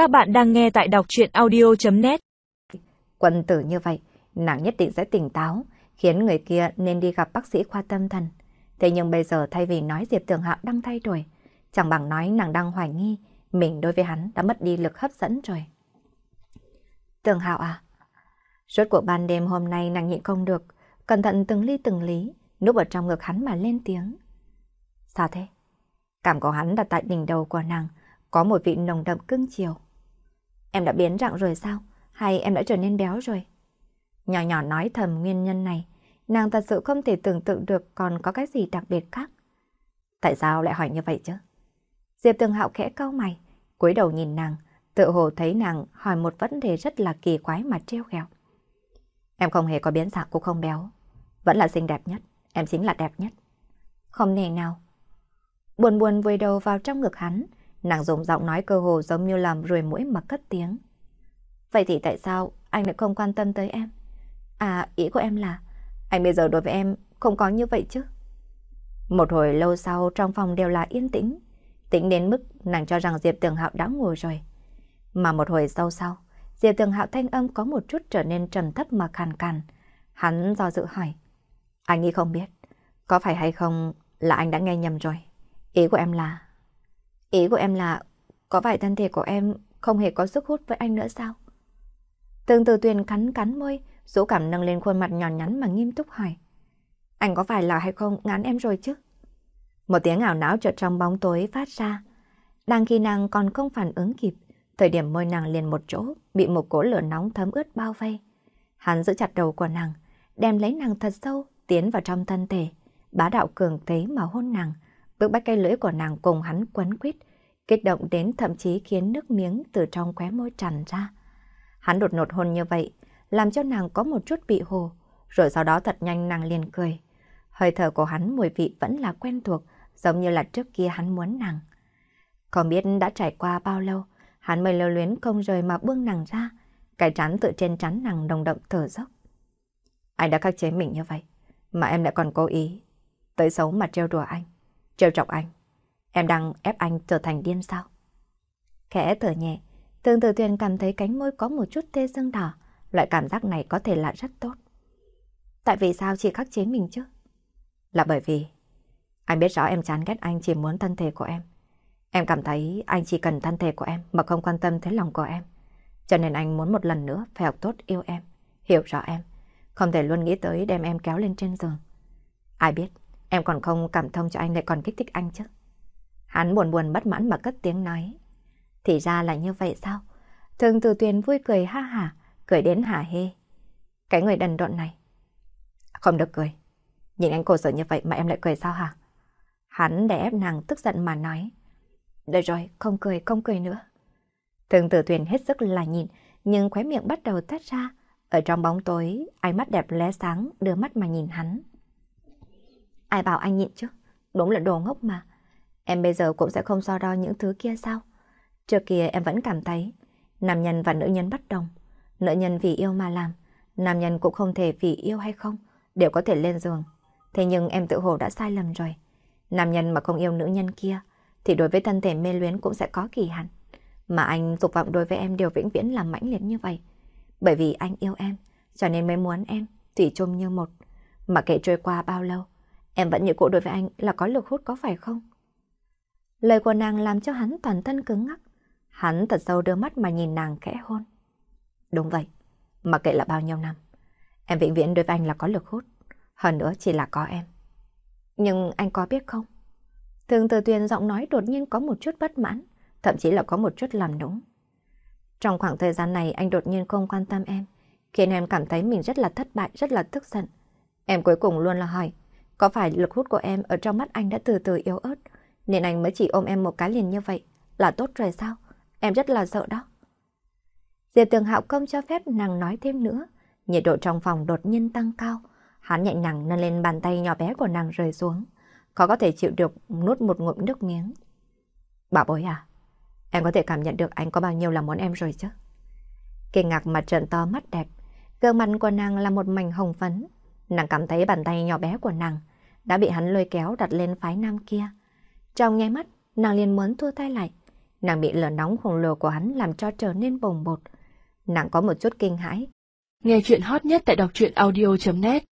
Các bạn đang nghe tại đọc chuyện audio.net Quân tử như vậy, nàng nhất định sẽ tỉnh táo, khiến người kia nên đi gặp bác sĩ khoa tâm thần. Thế nhưng bây giờ thay vì nói Diệp Tường Hạo đang thay đổi, chẳng bằng nói nàng đang hoài nghi, mình đối với hắn đã mất đi lực hấp dẫn rồi. Tường Hạo à? Rốt cuộc ban đêm hôm nay nàng nhịn không được, cẩn thận từng ly từng lý, núp ở trong ngực hắn mà lên tiếng. Sao thế? Cảm của hắn đặt tại đỉnh đầu của nàng, có một vị nồng đậm cưng chiều. Em đã biến dạng rồi sao? Hay em đã trở nên béo rồi? Nhỏ nhỏ nói thầm nguyên nhân này, nàng thật sự không thể tưởng tượng được còn có cái gì đặc biệt khác. Tại sao lại hỏi như vậy chứ? Diệp Tường Hạo khẽ cau mày, cúi đầu nhìn nàng, tự hồ thấy nàng hỏi một vấn đề rất là kỳ quái mà trêu ghẹo. Em không hề có biến dạng cũng không béo, vẫn là xinh đẹp nhất, em chính là đẹp nhất. Không nề nào. Buồn buồn vùi đầu vào trong ngực hắn, nàng dùng giọng nói cơ hồ giống như làm ruồi mũi mà cất tiếng. Vậy thì tại sao anh lại không quan tâm tới em? À, ý của em là, anh bây giờ đối với em không có như vậy chứ? Một hồi lâu sau trong phòng đều là yên tĩnh, tĩnh đến mức nàng cho rằng Diệp Tường Hạo đã ngủ rồi. Mà một hồi sau sau, Diệp Tường Hạo thanh âm có một chút trở nên trầm thấp mà khàn khàn. Hắn do dự hỏi, anh nghĩ không biết, có phải hay không là anh đã nghe nhầm rồi? Ý của em là... Ý của em là, có phải thân thể của em không hề có sức hút với anh nữa sao? Tương từ tuyền cắn cắn môi, dỗ cảm nâng lên khuôn mặt nhỏ nhắn mà nghiêm túc hỏi. Anh có phải là hay không ngán em rồi chứ? Một tiếng ảo não chợt trong bóng tối phát ra. Đang khi nàng còn không phản ứng kịp, thời điểm môi nàng liền một chỗ, bị một cỗ lửa nóng thấm ướt bao vây. Hắn giữ chặt đầu của nàng, đem lấy nàng thật sâu, tiến vào trong thân thể, bá đạo cường thế mà hôn nàng, bước bắt cây lưỡi của nàng cùng hắn quấn quýt, kích động đến thậm chí khiến nước miếng từ trong khóe môi tràn ra. Hắn đột ngột hôn như vậy, làm cho nàng có một chút bị hồ, rồi sau đó thật nhanh nàng liền cười. Hơi thở của hắn mùi vị vẫn là quen thuộc, giống như là trước kia hắn muốn nàng. Không biết đã trải qua bao lâu, hắn mới lưu luyến không rời mà buông nàng ra, cái trán tự trên trán nàng đồng động thở dốc. Anh đã khắc chế mình như vậy, mà em lại còn cố ý, tới xấu mà trêu đùa anh, trêu trọng anh. Em đang ép anh trở thành điên sao? Khẽ thở nhẹ, Tương Tử Tuyền cảm thấy cánh môi có một chút tê dưng đỏ, loại cảm giác này có thể là rất tốt. Tại vì sao chị khắc chế mình chứ? Là bởi vì anh biết rõ em chán ghét anh chỉ muốn thân thể của em. Em cảm thấy anh chỉ cần thân thể của em mà không quan tâm tới lòng của em. Cho nên anh muốn một lần nữa phải học tốt yêu em, hiểu rõ em. Không thể luôn nghĩ tới đem em kéo lên trên giường. Ai biết, em còn không cảm thông cho anh lại còn kích thích anh chứ. Hắn buồn buồn bất mãn mà cất tiếng nói. Thì ra là như vậy sao? Thường từ tuyền vui cười ha hả, cười đến hả hê. Cái người đần độn này. Không được cười. Nhìn anh cổ sở như vậy mà em lại cười sao hả? Hắn để ép nàng tức giận mà nói. Được rồi, không cười, không cười nữa. Thường tử tuyền hết sức là nhìn, nhưng khóe miệng bắt đầu tách ra. Ở trong bóng tối, ánh mắt đẹp lóe sáng, đưa mắt mà nhìn hắn. Ai bảo anh nhịn chứ? Đúng là đồ ngốc mà. Em bây giờ cũng sẽ không so đo những thứ kia sao? Trước kia em vẫn cảm thấy nam nhân và nữ nhân bất đồng. Nữ nhân vì yêu mà làm, nam nhân cũng không thể vì yêu hay không, đều có thể lên giường. Thế nhưng em tự hồ đã sai lầm rồi. Nam nhân mà không yêu nữ nhân kia, thì đối với thân thể mê luyến cũng sẽ có kỳ hạn. Mà anh dục vọng đối với em đều vĩnh viễn là mãnh liệt như vậy. Bởi vì anh yêu em, cho nên mới muốn em, thủy chung như một. Mà kể trôi qua bao lâu, em vẫn như cũ đối với anh là có lực hút có phải không? Lời của nàng làm cho hắn toàn thân cứng ngắc. Hắn thật sâu đưa mắt mà nhìn nàng khẽ hôn. Đúng vậy, mà kệ là bao nhiêu năm. Em vĩnh viễn đối với anh là có lực hút. Hơn nữa chỉ là có em. Nhưng anh có biết không? Thường từ tuyền giọng nói đột nhiên có một chút bất mãn, thậm chí là có một chút làm đúng. Trong khoảng thời gian này anh đột nhiên không quan tâm em, khiến em cảm thấy mình rất là thất bại, rất là tức giận. Em cuối cùng luôn là hỏi, có phải lực hút của em ở trong mắt anh đã từ từ yếu ớt, nên anh mới chỉ ôm em một cái liền như vậy, là tốt rồi sao? Em rất là sợ đó. Diệp Tường Hạo không cho phép nàng nói thêm nữa, nhiệt độ trong phòng đột nhiên tăng cao, hắn nhẹ nhàng nâng lên bàn tay nhỏ bé của nàng rơi xuống, khó có thể chịu được nuốt một ngụm nước miếng. Bảo bối à, em có thể cảm nhận được anh có bao nhiêu là muốn em rồi chứ? Kinh ngạc mặt trợn to mắt đẹp, gương mặt của nàng là một mảnh hồng phấn, nàng cảm thấy bàn tay nhỏ bé của nàng đã bị hắn lôi kéo đặt lên phái nam kia. Trong nháy mắt, nàng liền muốn thua tay lại, Nàng bị lửa nóng khổng lồ của hắn làm cho trở nên bồng bột. Nàng có một chút kinh hãi. Nghe chuyện hot nhất tại đọc truyện audio.net